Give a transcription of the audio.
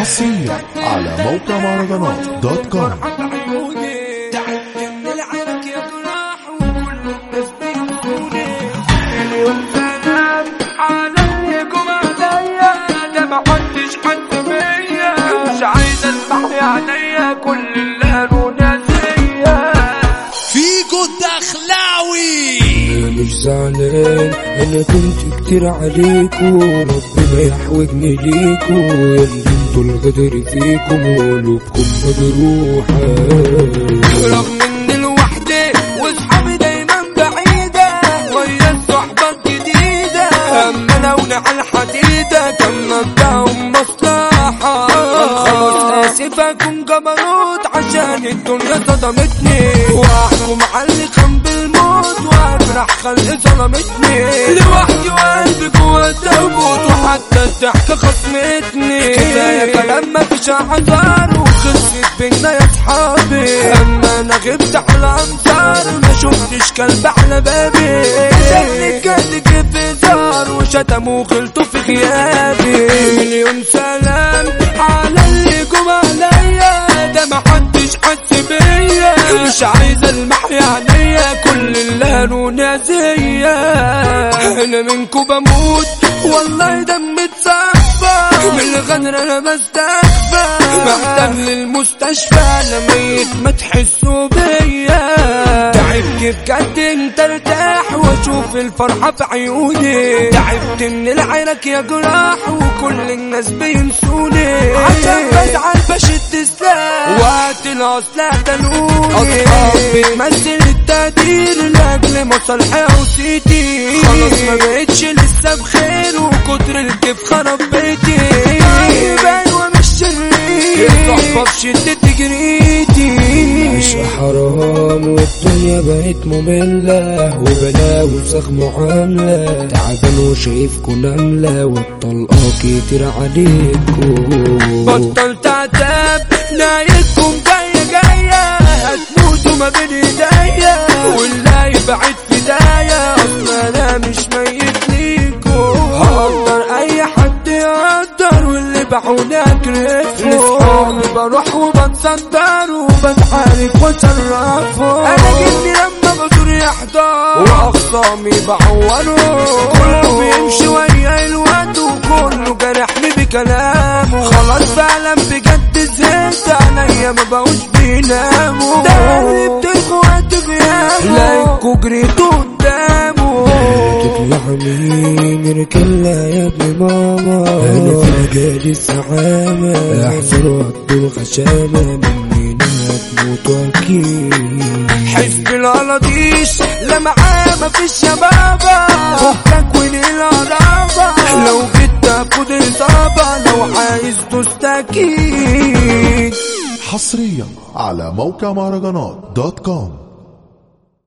حصريا على موقع مهرجانات دوت كوم. يا مش عايز اسمع عينيا كل اللي الدخلاوي أنا مش زعلان أنا كنت كتير عليكو ربنا يحوجني ليكو ياللي أنتوا الغدر فيكم وقلوبكم مجروحة رغم إن الوحدة وأصحابي دايما بعيدة ويا الصحبة الجديدة. أما لو على الحديدة كان مبدأهم مصلحة. خلاص اسف اكون جبروت عشان الدنيا صدمتني. وأحكم على اللي خان بالموت واجرح خلق ظلمتني لوحدي وقلبي جوا التابوت وحتى الضحكة مفيش اعذار وخلصت بينا يا صحابي أما أنا غبت على أنصار ما شفتش كلب على بابي. كان في زار وشتموا وغلطوا في غيابي. مليون سلام على اللي جم عليا. ده ما حدش حس بيا. مش عايز ألمح عينيا كل اللي قالوا نازية. أنا منكو بموت والله الغدر أنا بستخفى محتاج للمستشفى أنا ميت ما تحسوا بيا. تعبت بجد انت ارتاح واشوف الفرحة في عيوني. تعبت من العرق يا جراح وكل الناس بينسوني. عشان بزعل بشد سلاح وقت الاصل اعتنوني اصحاب بتمثل التقدير لأجل مصالحي وسيتي خلاص. ما بقتش لسه بخير وكتر الكيف خرب بيتي. شرير الصحبة في شدة جريتي مش حرام والدنيا بقت مملة وبلا وسخ معاملة تعبان وشايفكوا نملة والطلقة كتير عليكوا بطلت عتاب نايتكم جاية جاية هتموتوا ما بين ايديا واللي يبعد فدايا أصلا أنا مش ميت ليكوا هقدر اي حد يقدر واللي اكرفه لصحابي بروح وبتصدر وبتحارب واشرفه أنا جبني لما بدور يحضر. وأخصامي بعوروا كله بيمشي ويا الواد وكله جرحني بكلامه. خلاص فعلا بجد زهقت عينيا ما بقوش بيناموا. ده اللي بتخوات غيابه لايكوا جريتوا تطلع مين ركلا يا ابن ماما. أنا في مجال الزعامة. احذر وقت الغشامة مني هتموت أكيد حزب القلاطيش لا معاه مفيش يا بابا فكك القرابة لو جيت تاخد إصابة لو عايز تستكين حصريا على موقع مهرجانات دوت كوم.